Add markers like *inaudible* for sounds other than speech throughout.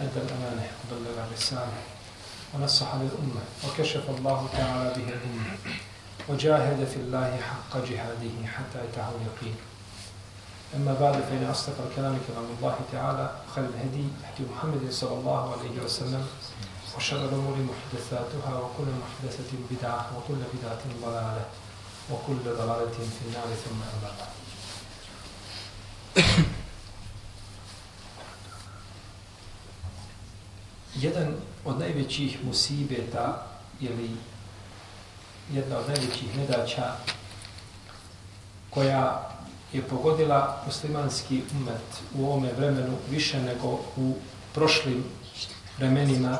أدى الأمانة وبلغ الرسالة ونصح للأمة وكشف الله تعالى به الأمة وجاهد في الله حق جهاده حتى أتاه اليقين. أما بعد فإن أصدق الكلام كلام الله تعالى خير الهدي هدي محمد صلى الله عليه وسلم وشر الأمور محدثاتها وكل محدثة بدعة وكل بدعة ضلالة وكل ضلالة في النار ثم بعد. Jedan od najvećih musibeta ili jedna od najvećih nedaća koja je pogodila muslimanski umet u ovome vremenu više nego u prošlim vremenima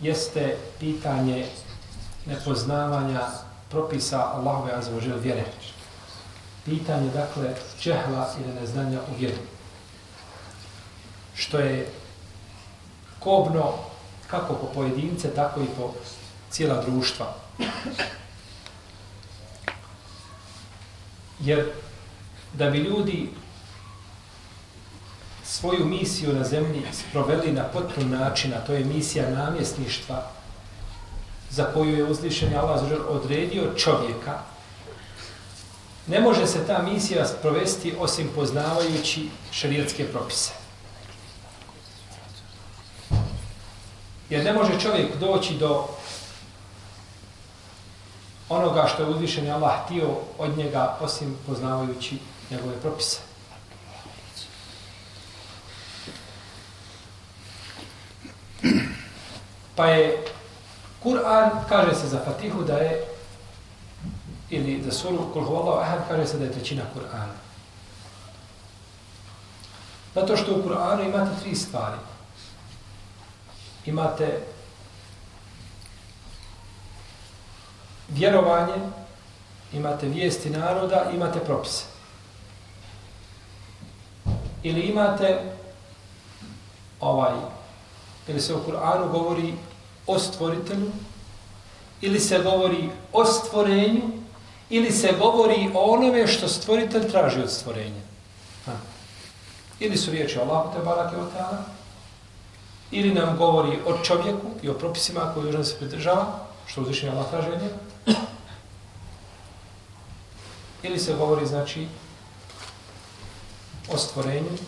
jeste pitanje nepoznavanja propisa Allahove azzawajal vjere. Pitanje, dakle, čehla ili neznanja u vjeru. Što je kobno kako po pojedince, tako i po cijela društva. Jer da bi ljudi svoju misiju na zemlji sproveli na potpun način, a to je misija namjesništva za koju je uzlišen Allah odredio čovjeka, ne može se ta misija sprovesti osim poznavajući šarijetske propise. Jer ne može čovjek doći do onoga što je uzvišen Allah htio od njega osim poznavajući njegove propise. Pa je Kur'an, kaže se za Fatihu da je ili za suru Kul Huvallahu Ahad, kaže se da je trećina Kur'ana. Zato što u Kur'anu imate tri stvari imate vjerovanje, imate vijesti naroda, imate propise. Ili imate ovaj, ili se u Kur'anu govori o stvoritelju, ili se govori o stvorenju, ili se govori o onome što stvoritelj traži od stvorenja. Ha. Ili su riječi Allahu te barake o ta'ala, ili nam govori o čovjeku i o propisima koji dužan se pridržava, što uzvišenje Allah traže od njega, ili se govori, znači, o stvorenju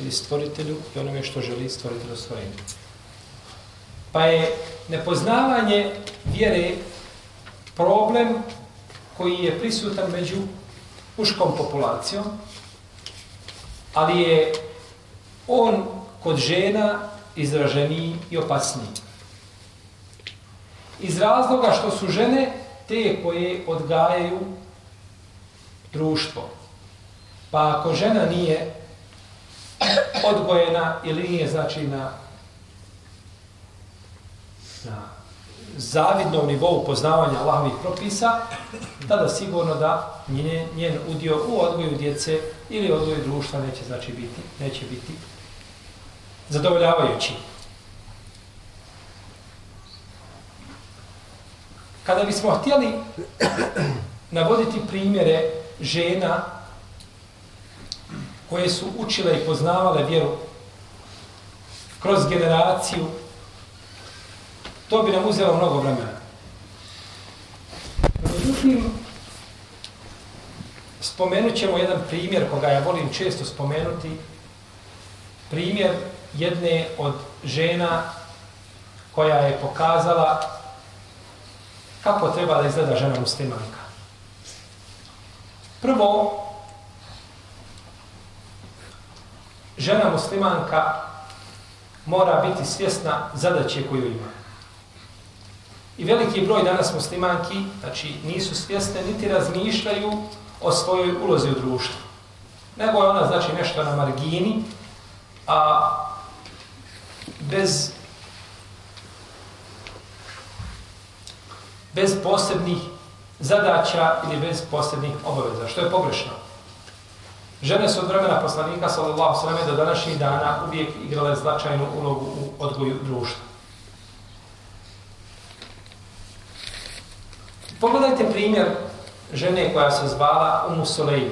ili stvoritelju i onome što želi stvoritelj o stvorenju. Pa je nepoznavanje vjere problem koji je prisutan među muškom populacijom, ali je on kod žena izraženiji i opasniji. Iz razloga što su žene te koje odgajaju društvo. Pa ako žena nije odgojena ili nije znači na, na zavidnom nivou poznavanja Allahovih propisa, tada sigurno da njen, njen udio u odgoju djece ili odgoju društva neće znači biti, neće biti zadovoljavajući. Kada bismo htjeli navoditi primjere žena koje su učile i poznavale vjeru kroz generaciju, to bi nam uzelo mnogo vremena. Međutim, spomenut ćemo jedan primjer koga ja volim često spomenuti, primjer jedne od žena koja je pokazala kako treba da izgleda žena muslimanka. Prvo, žena muslimanka mora biti svjesna zadaće koju ima. I veliki broj danas muslimanki, znači nisu svjesne, niti razmišljaju o svojoj ulozi u društvu. Nego je ona, znači, nešto na margini, a bez bez posebnih zadaća ili bez posebnih obaveza, što je pogrešno. Žene su od vremena poslanika, sallallahu sallam, do današnjih dana uvijek igrale značajnu ulogu u odgoju društva. Pogledajte primjer žene koja se zvala Umu Sulejm,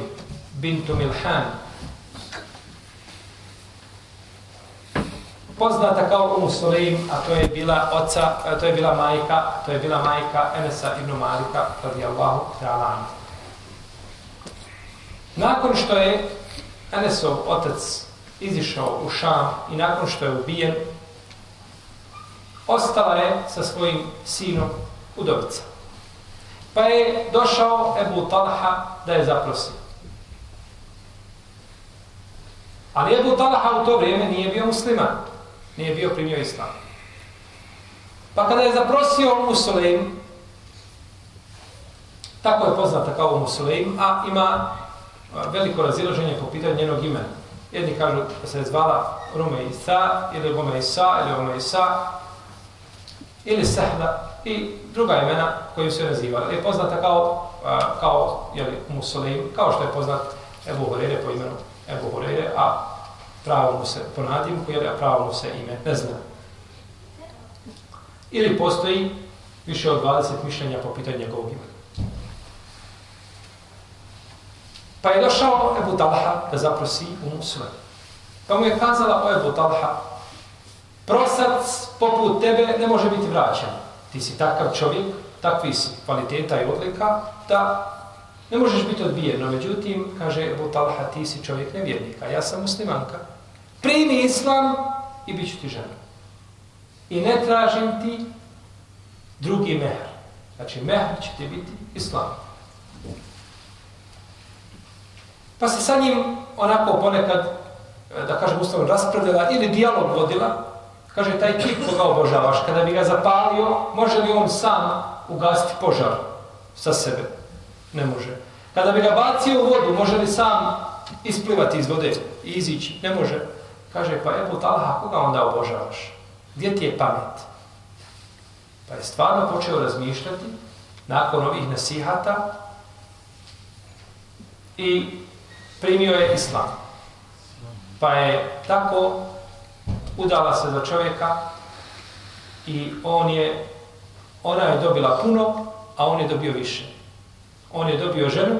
bintu Milhan. Poznata kao Umu Sulejm, a to je bila oca, to je bila majka, to je bila majka Enesa ibn Malika, radijallahu ta'ala. Nakon što je Enesov otac izišao u Šam i nakon što je ubijen, ostala je sa svojim sinom udovica. Pa je došao Ebu Talha da je zaprosio. Ali Ebu Talha u to vrijeme nije bio musliman. Nije bio primio islam. Pa kada je zaprosio Musulim, tako je poznata kao Musulim, a ima veliko razilaženje po pitanju njenog imena. Jedni kažu da se je zvala Rume Isa, ili Rume Isa, ili Rume Isa, ili Sehda, i druga imena koju se nazivala. Je poznata kao, kao jeli, Musulim, kao što je poznat Ebu Horeire po imenu Ebu Horeire, a pravo mu se po nadimku, jeli, a pravo mu se ime ne zna. Ili postoji više od 20 mišljenja po pitanju njegovog imena. Pa je došao Ebu Talha da zaprosi u Musulem. Pa mu je kazala o Ebu Talha, prosac poput tebe ne može biti vraćan. Ti si takav čovjek, takvi si kvaliteta i odlika, da ne možeš biti odbijen. No, međutim, kaže Ebu Talha, ti si čovjek nevjernika, ja sam muslimanka. Primi islam i bit ću ti žena. I ne tražim ti drugi mehr. Znači, mehr će ti biti islam. Pa se sa njim onako ponekad, eh, da kažem ustavno, raspravljala ili dijalog vodila, kaže, taj tip koga obožavaš, kada bi ga zapalio, može li on sam ugasiti požar sa sebe? Ne može. Kada bi ga bacio u vodu, može li sam isplivati iz vode i izići? Ne može. Kaže, pa Ebu Talha, koga onda obožavaš? Gdje ti je pamet? Pa je stvarno počeo razmišljati nakon ovih nasihata i primio je islam. Pa je tako udala se za čovjeka i on je, ona je dobila puno, a on je dobio više. On je dobio ženu,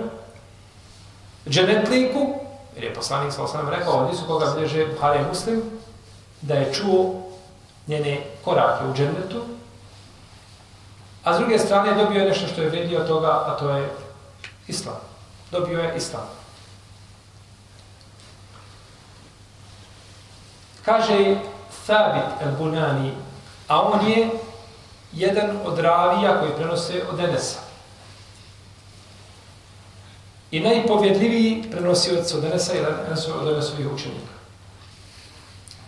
dženetliku, jer je poslanik sa osanem rekao, ovdje su koga bilježe Buhari Muslim, da je čuo njene korake u dženetu, a s druge strane dobio je nešto što je vredio toga, a to je islam. Dobio je islam. Kaže Thabit el-Bunani, a on je jedan od ravija koji prenose od Enesa. I najpovjedljiviji prenosioc od Enesa i od Enesovih učenika.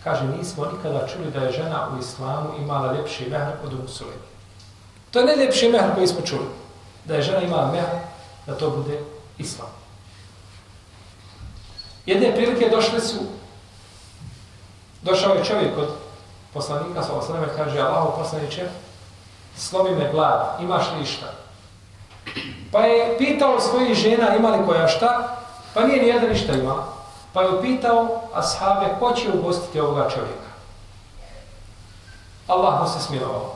Kaže, nismo nikada čuli da je žena u islamu imala ljepši mehr od Umusulina. To je najljepši mehr koji smo čuli. Da je žena imala mehr, da to bude islam. Jedne prilike došle su Došao je čovjek od poslanika, sa osnovime, kaže, Allaho poslaniće, slomi me glad, imaš li išta? Pa je pitao svojih žena, ima li koja šta? Pa nije ni jedan ništa imala. Pa je pitao ashabe, ko će ugostiti ovoga čovjeka? Allah mu se smilovao.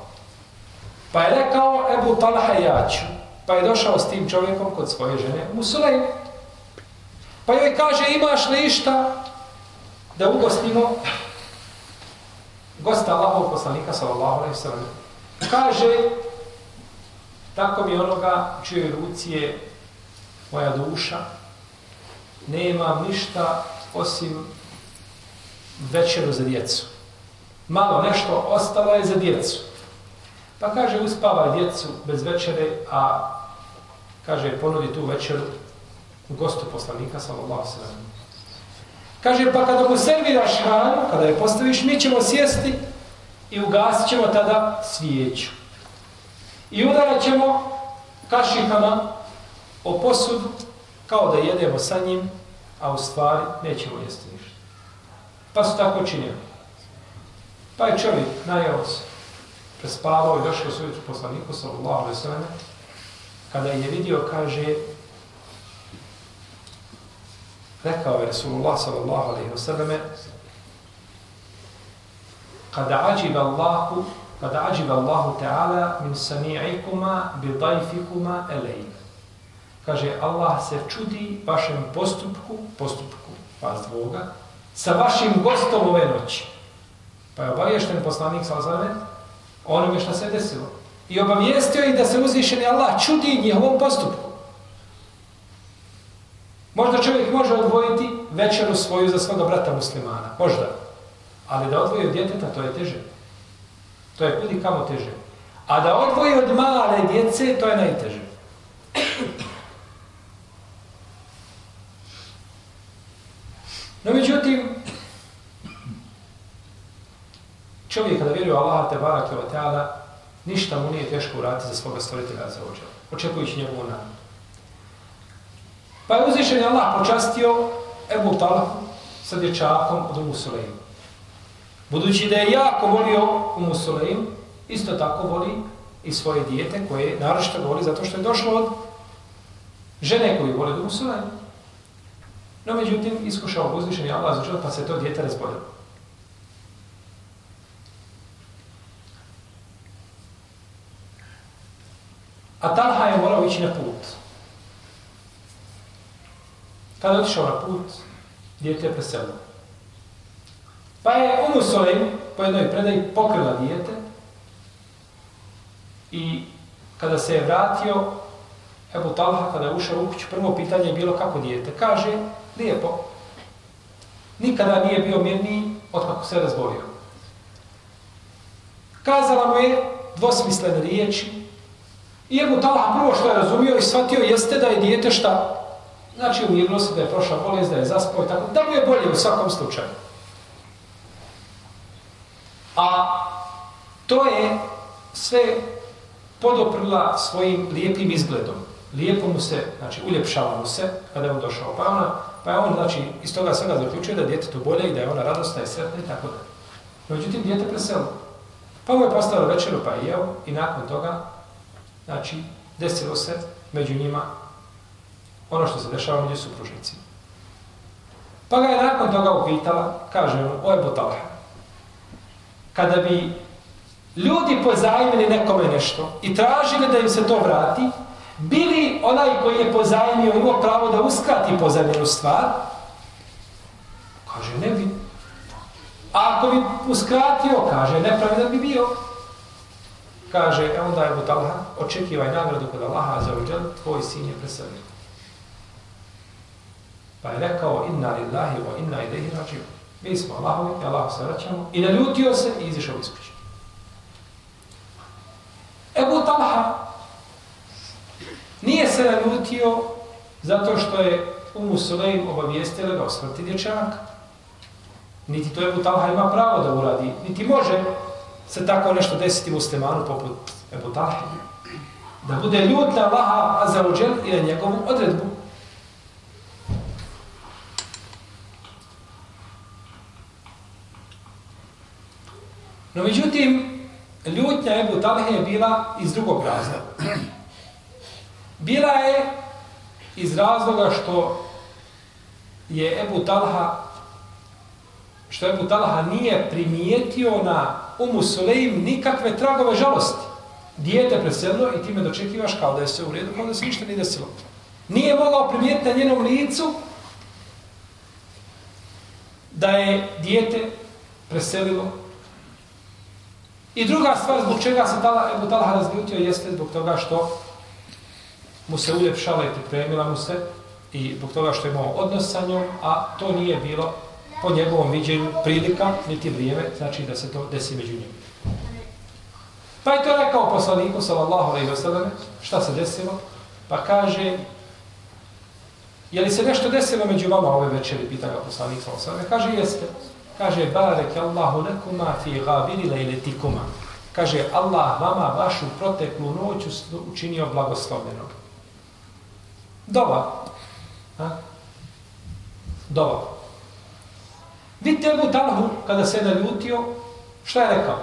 Pa je rekao Ebu Talha ja ću. Pa je došao s tim čovjekom kod svoje žene, Musulej. Pa joj kaže, imaš li išta da ugostimo gosta Allahov poslanika sallallahu alejhi ve sellem kaže tako mi onoga čije ruci je moja duša nema ništa osim večeru za djecu malo nešto ostalo je za djecu pa kaže uspava djecu bez večere a kaže ponudi tu večeru gostu poslanika sallallahu sallam. Kaže, pa kada mu serviraš hranu, kada je postaviš, mi ćemo sjesti i ugasit ćemo tada svijeću. I udarat ćemo kašikama o posudu, kao da jedemo sa njim, a u stvari nećemo jesti ništa. Pa su tako činili. Pa je čovjek najao se, prespavao i došao su jutru poslaniku, sallallahu alaihi sallam, kada je vidio, kaže, rekao je Rasulullah sallallahu alaihi sallam, kada ađiba Allahu, Kad ađiva Allahu ta'ala min sami'ikuma bi dajfikuma elejna kaže Allah se čudi vašem postupku, postupku vas dvoga, sa vašim gostom ove noći. Pa je obaviješten poslanik sa ozame onome što se desilo. I obavijestio i da se uzvišeni Allah čudi njihovom postupku. Možda čovjek može odvojiti večeru svoju za svoga brata muslimana. Možda. Ali da odvoji od djeteta, to je teže. To je kudi kamo teže. A da odvoji od male djece, to je najteže. No međutim, čovjek kada vjeruje Allah te barake i ta'ala, ništa mu nije teško uraditi za svoga stvoritelja za ođe, očekujući njegovu nadu. Pa je uzvišen Allah počastio Ebu Talhu sa dječakom od Umu Sulejmu. Budući da je jako volio Umu Sulejm, isto tako voli i svoje dijete koje naročito voli zato što je došlo od žene koju voli Umu Sulejm. No, međutim, iskušao uzvišen je Allah začeo pa se to dijete razboljalo. A Talha je morao ići na put. Kada je otišao na put, dijete je preselio. Pa je Umu Solim, po jednoj predaji, pokrila dijete i kada se je vratio, Ebu Talha, kada je ušao u kuću, prvo pitanje je bilo kako dijete. Kaže, lijepo. Nikada nije bio mirniji od kako se razbolio. Kazala mu je dvosmislene riječi i Ebu Talha prvo što je razumio i shvatio jeste da je dijete šta? Znači umirilo se da je prošla bolest, da je zaspao i tako. Da mu je bolje u svakom slučaju. A to je sve podoprla svojim lijepim izgledom lijepo mu se, znači uljepšava mu se kada je on došao pa ona, pa je on znači iz toga svega zaključuje da je djetetu bolje i da je ona radostna i sretna i tako da. Međutim, djete preselo. Pa mu je postalo večeru pa je jeo i nakon toga, znači, desilo se među njima ono što se dešava među supružnicima. Pa ga je nakon toga upitala, kaže on, oj botala Botalha. Kada bi ljudi pozajmili nekome nešto i tražili da im se to vrati, bili onaj koji je pozajmio imao pravo da uskrati pozajmljenu stvar? Kaže, ne bi. A ako bi uskratio, kaže, nepravedan bi bio. Kaže, e onda je Butalha, očekivaj nagradu kod Allaha za uđel, tvoj sin je preselio. Pa je rekao, inna lillahi wa inna ilaihi rađivu. Mi smo Allahovi i se vraćamo. I naljutio se i izišao iz kuće. Ebu Talha, Nije se naljutio zato što je Umu Sulejm obavijestila da osvrti dječaka. Niti to Ebu Talha ima pravo da uradi, niti može se tako nešto desiti muslimanu poput Ebu Talha. Da bude ljut na Allaha Azzawajal i na njegovu odredbu. No međutim, ljutnja Ebu Talha je bila iz drugog razloga. Bila je iz razloga što je Ebu Talha što Ebu Talha nije primijetio na Umu Sulejm nikakve tragove žalosti. Dijete preselilo i ti me dočekivaš kao da je sve u redu, kao da se ništa nije desilo. Nije mogao primijetiti na njenom licu da je dijete preselilo. I druga stvar zbog čega se Tala, Ebu Talha razljutio jeste zbog toga što mu se uljepšala i pripremila mu se i zbog toga što je imao odnos sa njom, a to nije bilo po njegovom viđenju prilika, niti vrijeme, znači da se to desi među njim. Pa je to rekao poslaniku, sallallahu alaihi wasallam, šta se desilo? Pa kaže, je li se nešto desilo među vama ove večeri, pita ga poslanik, sallallahu alaihi wasallam, kaže, jeste. Kaže, barek Allahu nekuma fi gabiri lejletikuma. Kaže, Allah vama vašu proteklu noć učinio blagoslovljenog. Dova. Ha? Dova. Vidite Ebu Talhu, kada se naljutio, Šta je rekao?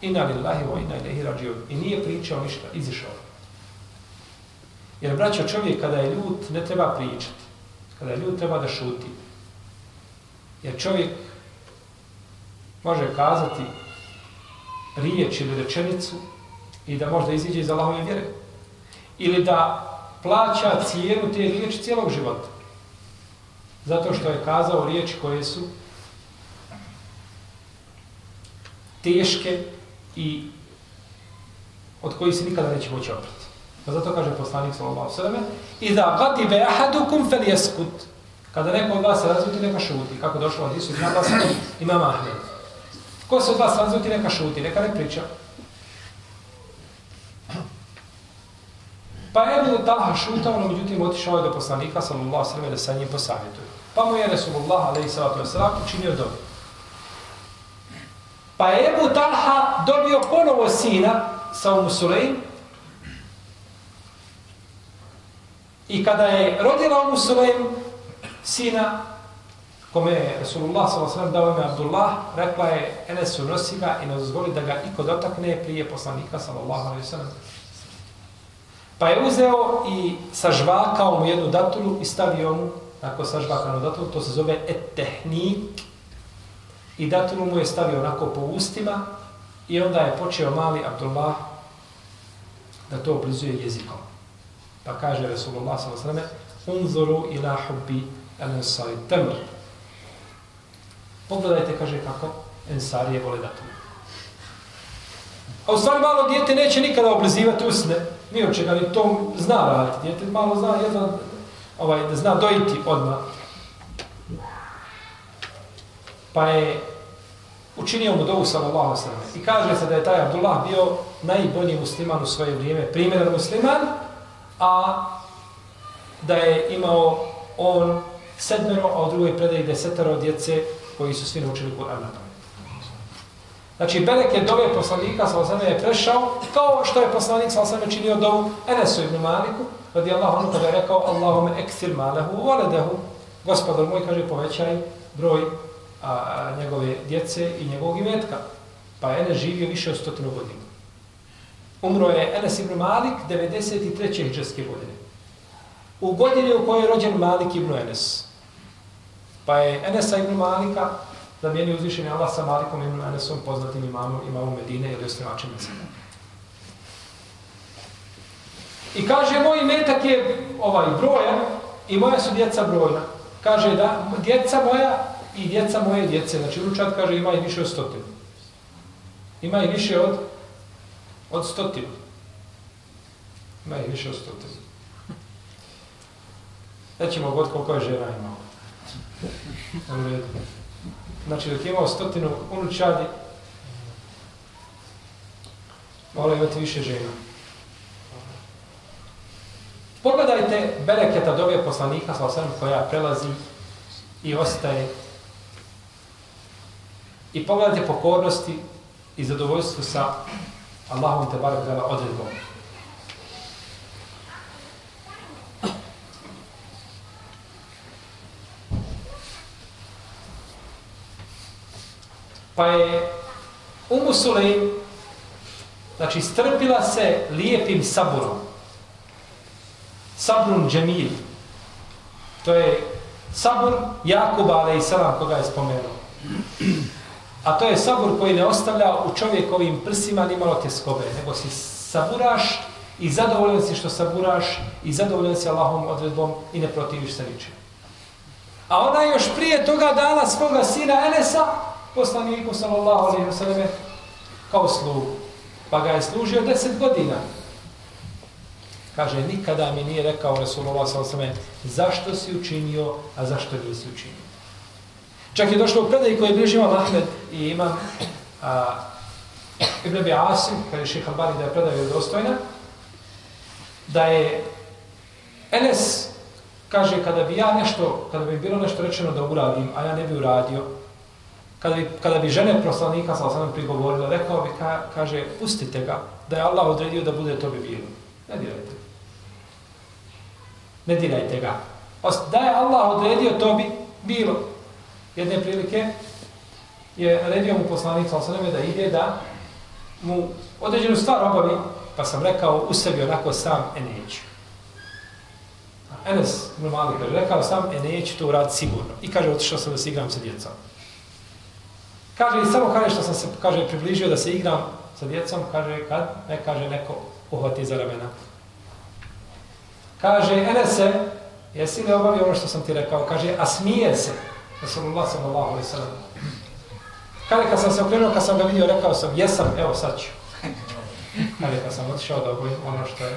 Inna lillahi wa inna ilaihi rađiun. I nije pričao ništa, izišao. Jer, braćo, čovjek kada je ljut, ne treba pričati. Kada je ljut, treba da šuti. Jer čovjek može kazati riječ ili rečenicu i da možda iziđe iz Allahove vjere. Ili da plaća cijenu te riječi cijelog života. Zato što je kazao riječi koje su teške i od kojih se nikada neće moći oprati. Pa zato kaže poslanik sallallahu alejhi ve selleme: "Iza qatiba ahadukum falyaskut." Kada neko od vas se razljuti, neka šuti. Kako došlo od Isu, ima vas Ahmed. Ko se od vas razvuti, neka šuti, neka ne priča. Pa je Ebu Talha šutao, no međutim otišao je do poslanika, sallallahu sallam, da sa njim posavjetuje. Pa mu je Resulullah, alaihi sallatu wasallam, učinio dobi. Pa je Ebu Talha dobio ponovo sina sa Umu Sulejm. I kada je rodila Umu Sulejm sina, kome je Rasulullah s.a.v. dao ime Abdullah, rekla je Enesu nosi ga i ne dozvoli da ga iko dotakne prije poslanika s.a.v. Pa je uzeo i sažvakao mu jednu datulu i stavio mu, tako sažvakanu datulu, to se zove etehnik, i datulu mu je stavio onako po ustima i onda je počeo mali Abdullah da to oblizuje jezikom. Pa kaže Rasulullah s.a.v. Unzoru ila hubbi al-ansari tamr. Pogledajte, kaže kako ensarije vole datulu. A u stvari malo dijete neće nikada oblizivati usne, ni od čega, ni to zna raditi. Dijete malo zna, jedan, ovaj, da zna dojiti odmah. Pa je učinio mu dovu sallallahu sallam. I kaže se da je taj Abdullah bio najbolji musliman u svoje vrijeme, primjeran musliman, a da je imao on sedmero, a u drugoj predaji desetero djece koji su svi naučili Kur'an na pamet. Znači, Belek je dove poslanika, sallallahu je prešao, kao što je poslanik, sa sallallahu činio dovu Enesu ibn Maliku, radi Allah, ono kada je rekao, Allahume eksil malehu u voledehu, gospodar moj, kaže, povećaj broj a, a, njegove djece i njegovog imetka. Pa je Enes živio više od stotinu godina. Umro je Enes ibn Malik 93. hijđarske godine. U godini u kojoj je rođen Malik ibn Enes. Pa je Enesa ibn Malika zamijenio uzvišenje Allah sa Malikom ibn Enesom, poznatim imamom, imamom Medine ili osnivačem Mesina. I kaže, moj metak je ovaj brojan i moja su djeca brojna. Kaže da, djeca moja i djeca moje djece, znači ručat kaže ima i više od stotinu. Ima i više od od stotinu. Ima i više od stotinu. Nećemo god koliko je žena imao. U redu. Znači, dok je imao stotinu unučadi, mora imati više žena. Pogledajte bereketa dove poslanika, sa koja prelazi i ostaje I pogledajte pokornosti i zadovoljstvo sa Allahom te barak dala odredbom. Pa je Umu Sulejm znači strpila se lijepim saburom. Sabrun džemil. To je sabur Jakuba, ale i salam koga je spomenuo. A to je sabur koji ne ostavlja u čovjekovim prsima ni malo tjeskobe, nego si saburaš i zadovoljan si što saburaš i zadovoljan si Allahom odredbom i ne protiviš se ničim. A ona još prije toga dala svoga sina Enesa, poslaniku sallallahu alaihi wa sallam, kao slugu. Pa ga je služio deset godina. Kaže, nikada mi nije rekao Resulullah sallallahu alaihi wa sallam, zašto si učinio, a zašto nisi učinio. Čak je došlo u predaj koji je bliži imam Ahmed i imam a, Ibn Abi Asim, kada je ših Albani da je predaj dostojna, da je Enes kaže kada bi ja nešto, kada bi bilo nešto rečeno da uradim, a ja ne bi uradio, kada bi, kada bi žene proslanika sa osam prigovorila, rekao bi, ka, kaže, pustite ga, da je Allah odredio da bude to bi bilo. Ne dirajte. Ne dirajte ga. Da je Allah odredio, to bi bilo jedne prilike je naredio mu poslanik sa osam da ide da mu određenu stvar obavi, pa sam rekao u sebi onako sam, e neću. Enes, normalni, kaže, rekao sam, e neću to uraditi sigurno. I kaže, otišao sam da se igram sa djecom. Kaže, i samo kaže što sam se, kaže, približio da se igram sa djecom, kaže, kad? Ne, kaže, neko uhvati za ramena. Kaže, Enese, jesi li obavio ono što sam ti rekao? Kaže, a smije se. Rasulullah sallallahu alaihi sallam. Kaže, kad sam se okrenuo, kad sam ga vidio, rekao sam, jesam, evo sad ću. Kaže, kad sam otišao da obavim ono što je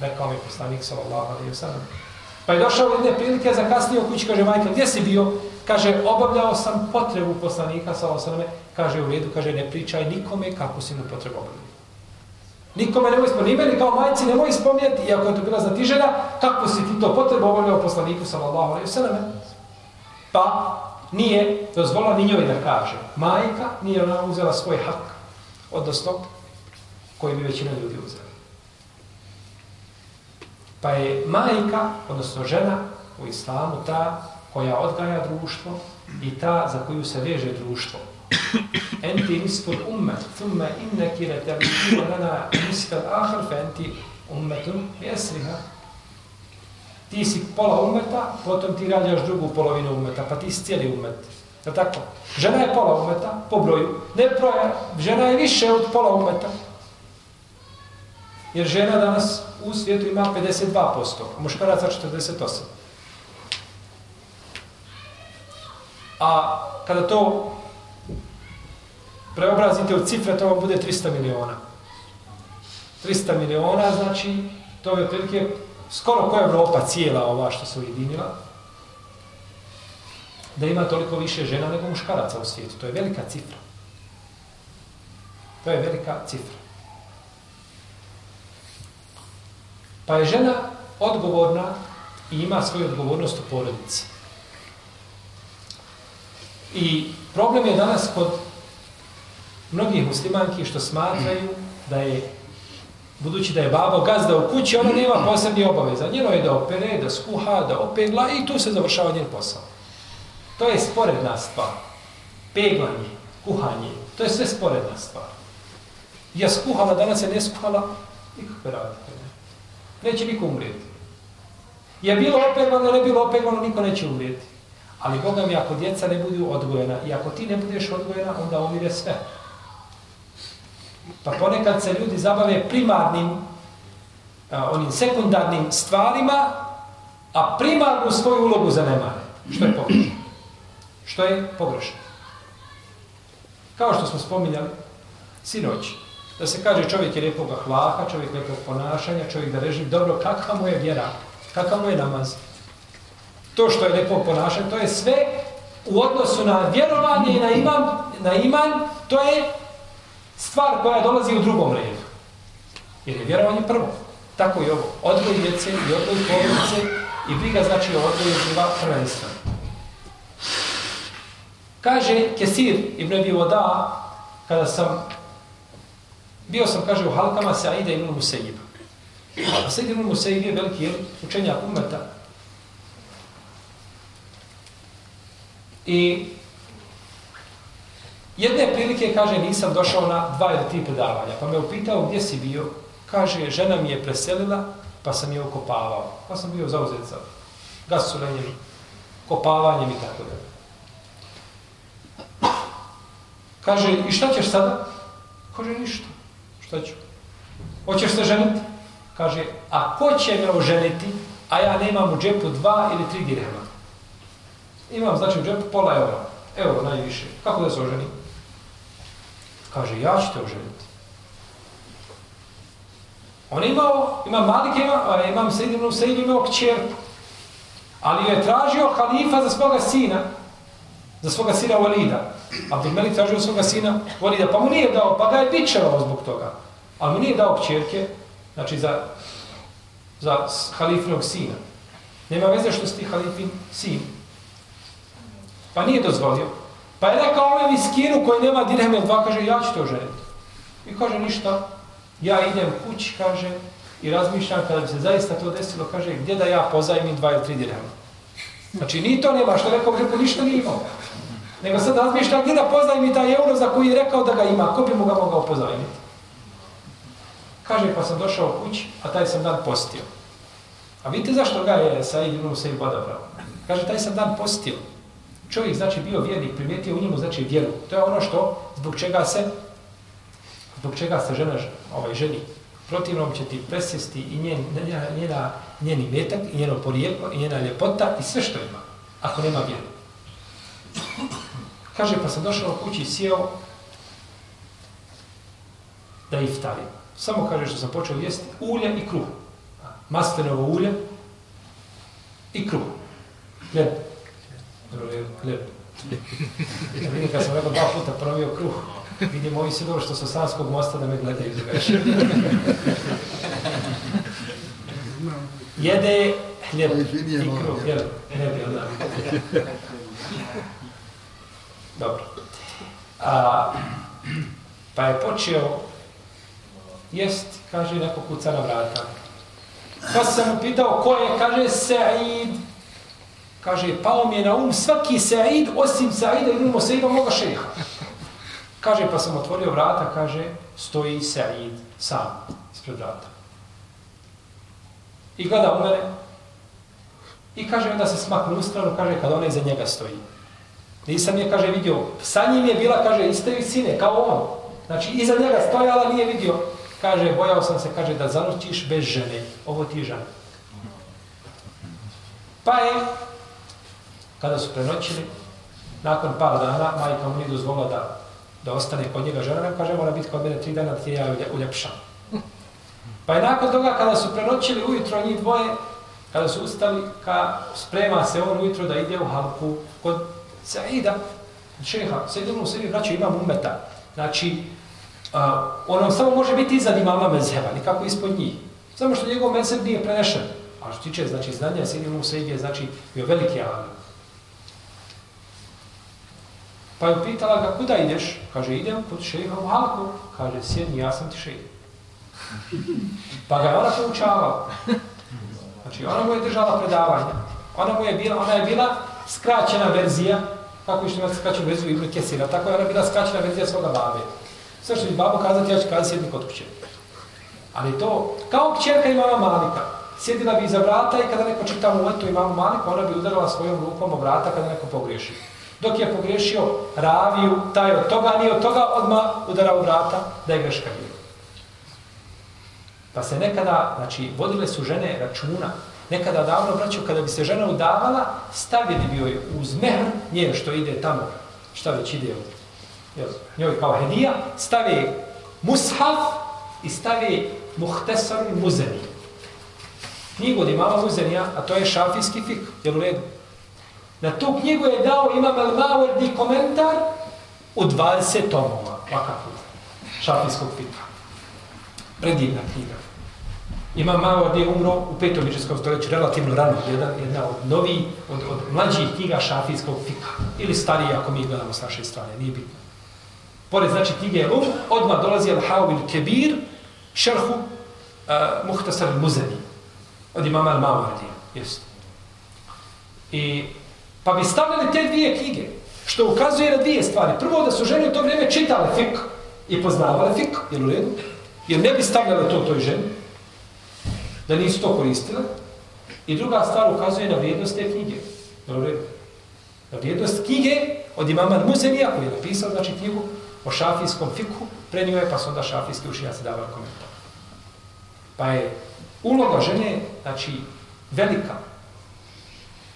rekao mi poslanik sallallahu alaihi sallam. Pa je došao jedne prilike za u kući, kaže, majka, gdje si bio? Kaže, obavljao sam potrebu poslanika sallallahu osaname. Kaže, u redu, kaže, ne pričaj nikome kako si mu potrebu obavljao. Nikome nemoj spominjati, meni kao majci nemoj spominjati, iako je to bila znatižena, kako si ti to potrebu obavljao poslaniku sallallahu alaihi sallam. Pa nije dozvola ni njoj da kaže. Majka nije ona uzela svoj hak, odnosno koji bi većina ljudi uzela. Pa je majka, odnosno žena u islamu, ta koja odgaja društvo i ta za koju se veže društvo. *coughs* Enti nisful ummet, thumme inneki leteliki lana nisfel ahar, fe enti ummetun jesriha. Ti si pola ummeta, potom ti rađaš drugu polovinu ummeta, pa ti si cijeli ummet. Je tako? Žena je pola ummeta, po broju. Ne broja, žena je više od pola ummeta. Jer žena danas u svijetu ima 52%, a muškaraca 48%. A kada to preobrazite u cifre, to vam bude 300 miliona. 300 miliona, znači, to je otprilike skoro koja Evropa cijela ova što se ujedinila, da ima toliko više žena nego muškaraca u svijetu. To je velika cifra. To je velika cifra. Pa je žena odgovorna i ima svoju odgovornost u porodici. I problem je danas kod mnogih muslimanki što smatraju da je budući da je babo gazda u kući, ona nema posebni obaveza. Njeno je da opere, da skuha, da opegla i tu se završava njen posao. To je sporedna stvar. Peglanje, kuhanje, to je sve sporedna stvar. Ja skuhala, danas je ne skuhala, nikakve radite. Ne. Neće niko umrijeti. Je bilo opeglano, ne bilo opeglano, niko neće umrijeti. Ali Boga mi, ako djeca ne budu odgojena i ako ti ne budeš odgojena, onda umire sve. Pa ponekad se ljudi zabave primarnim, a, onim sekundarnim stvarima, a primarnu svoju ulogu zanemare. Što je pogrešno? Što je pogrešno? Kao što smo spominjali, sinoć, da se kaže čovjek je lijepog hlaha, čovjek lijepog ponašanja, čovjek da reži dobro, kakva mu je vjera, kakav mu je namaz. To što je lijepog ponašanje, to je sve u odnosu na vjerovanje i na iman, na iman to je stvar koja dolazi u drugom redu. Jer je vjerovanje prvo. Tako i ovo. Odgoj djece i odgoj porodice i briga znači o odgoju živa prvenstva. Kaže Kesir ibn Abi Voda, kada sam, bio sam, kaže, u halkama Saida ibn Musaiba. A Saida ibn Musaiba je veliki učenjak umeta. I Jedne prilike, kaže, nisam došao na dva ili tri predavanja, pa me upitao gdje si bio. Kaže, žena mi je preselila, pa sam je okopavao. Pa sam bio zauzet za gasulenjem, kopavanjem i tako da. Kaže, i šta ćeš sada? Kaže, ništa. Šta ću? Hoćeš se ženiti? Kaže, a ko će me oženiti, a ja nemam u džepu dva ili tri dirhema? Imam, znači, u džepu pola eura. Evo, najviše. Kako da se oženim? Kaže, ja ću te oženiti. On je imao, ima Malik, ima, imam Sredinu Sejdu, imao kćerku. Ali je tražio halifa za svoga sina, za svoga sina Walida. Abdul Melik tražio svoga sina Walida, pa mu nije dao, pa ga je bićevao zbog toga. Ali mu nije dao kćerke, znači za, za halifinog sina. Nema veze što si ti halifin sin. Pa nije dozvolio. Pa je rekao ove miskinu koji nema dirhem ili dva, kaže, ja ću to ženiti. I kaže, ništa, ja idem kući, kaže, i razmišljam kada bi se zaista to desilo, kaže, gdje da ja pozajmim dva ili tri dirhema. Znači, ni to nema, što rekao, rekao, ništa nije imao. Nego sad razmišljam gdje da pozajmi taj euro za koji je rekao da ga ima. Ko bi mu ga mogao pozajmiti. Kaže, pa sam došao kući, a taj sam dan postio. A vidite zašto ga je Said ibn Musaib odabrao? Kaže, taj sam dan postio. Čovjek, znači, bio vjernik, primijetio u njemu, znači, vjeru. To je ono što, zbog čega se, zbog čega se žena ovaj, ženi. Protivnom će ti presjesti i njen, njena, njena, njeni metak, i njeno porijeklo, i njena ljepota, i sve što ima, ako nema vjeru. Kaže, pa sam došao u kući i sjeo da iftarim. Samo kaže što sam počeo jesti ulje i kruh. Maslinovo ulje i kruh. Gledajte. Hljeb. Ja vidim kad sam rekao dva puta provio kruh. Vidim ovi dobro što su Sanskog mosta da me gledaju za veš. Jede hljeb i kruh. Hljeb. Hljeb je onda. Dobro. A, pa je počeo jest, kaže, neko kuca na vrata. Pa sam mu pitao ko je, kaže, Sa'id. Kaže, pao mi je na um svaki Sa'id, osim Sa'ida i umo Sa'ida moga šeha. Kaže, pa sam otvorio vrata, kaže, stoji Sa'id sam ispred vrata. I gleda u mene. I kaže, onda se smaknu u stranu, kaže, kada ona iza njega stoji. Nisam je, kaže, vidio. Sa njim je bila, kaže, iste sine, kao on. Znači, iza njega stojala, nije vidio kaže, bojao sam se, kaže, da zanoćiš bez žene. Ovo ti žena. Pa je, kada su prenoćili, nakon par dana, majka mu nije dozvolila da, da ostane kod njega žena, nam kaže, mora biti kod mene tri dana, ti ja uljepšam. Pa je nakon toga, kada su prenoćili ujutro njih dvoje, kada su ustali, ka sprema se on ujutro da ide u halku kod Saida, šeha, Saida mu sebi vraća, imam umeta. Znači, uh, on nam samo može biti iznad imama mezheba, nikako ispod njih. Samo što njegov mezheb nije prenešen. A što tiče, znači, znanja Saida mu se je, znači, bio veliki alim. Pa je pitala ga, kuda ideš? Kaže, idem kod šeha u halku. Kaže, sjedni, ja sam ti šeha. Pa ga je ona poučavala. Znači, ona mu je držala predavanje. Ona mu je bila, ona je bila skraćena verzija, kako je što ima skraćenu verziju Ibn Kesira, tako je ona bila skraćena verzija svoga babe. Sve što će babo kazati, ja ću kazati sjedni kod kuće. Ali to, kao kćerka imama Malika, sjedila bi iza vrata i kada neko čita mu letu imamu Maliku, ona bi udarala svojom rukom o vrata kada neko pogriješi. Dok je pogriješio raviju, taj od toga, nije od toga odmah udara u vrata, da je greška bio. Pa se nekada, znači, vodile su žene računa, nekada davno braću, kada bi se žena udavala, stavili bi joj uz mehr, nje što ide tamo, šta već ide od jel, njoj kao hedija, stavi mushaf i stavi muhtesar muzeni. Knjigu od imama muzenija, a to je šafijski fik, jel u redu? Na tu knjigu je dao imam Al-Mawardi komentar u 20 tomova, ovakav šafijskog fika. Predivna knjiga. Imam Mawardi je umro u petom iđeskom stoljeću, relativno rano, jedna, jedna od novih, od, od mlađih knjiga šafijskog fika. Ili stariji, ako mi gledamo s naše strane, nije bitno. Pored znači knjige Um, odmah dolazi Al-Hawil Kebir, šerhu uh, Muhtasar Muzani, od imama Al-Mawardi. Jest. I, pa bi stavljali te dvije knjige, što ukazuje na dvije stvari. Prvo, da su žene u to vrijeme čitale fik i poznavale fik, jel u redu? Jer ne bi stavljale to toj ženi, da nisu to koristile. I druga stvar ukazuje na vrijednost te knjige. Jel u redu? Na vrijednost knjige od imama Muzenija, koji je napisao, znači knjigu, o šafijskom fiku, prenio je, pa su onda šafijski se davali komentar. Pa je uloga žene, znači, velika.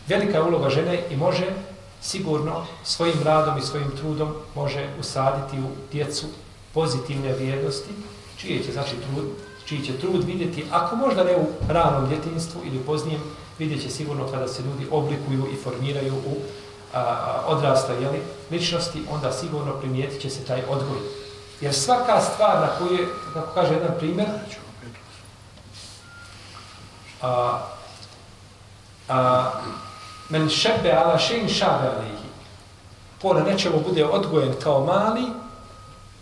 Velika je uloga žene i može sigurno svojim radom i svojim trudom može usaditi u djecu pozitivne vrijednosti, čije će, znači, trud, čiji će trud vidjeti, ako možda ne u ranom djetinstvu ili u poznijem, vidjet će sigurno kada se ljudi oblikuju i formiraju u a, odrasta jeli, ličnosti, onda sigurno primijetit će se taj odgoj. Jer svaka stvar na koju je, kako kaže jedan primjer, a, a, men šebe ala šein šabe alihi. Pored nečemu bude odgojen kao mali,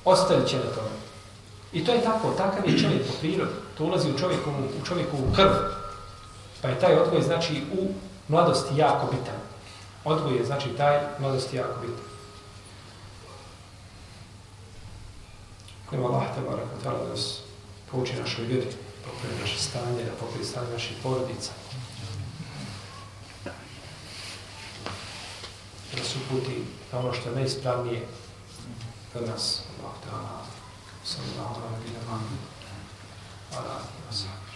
ostaje će na tome. I to je tako, takav je čovjek po prirodi. To ulazi u čovjekovu, u čovjekovu krv. Pa je taj odgoj, znači, u mladosti jako bitan. Odgoj je, znači, taj mladosti jako bitan. Nema Allah te barak da nas pouči našoj ljudi, pokrije naše stanje, da pokrije stanje naših porodica. Da nas uputi na ono što je najispravnije za nas. Allah ta'ala. sallallahu alaihi wa sallam. ala nabina sahbiš.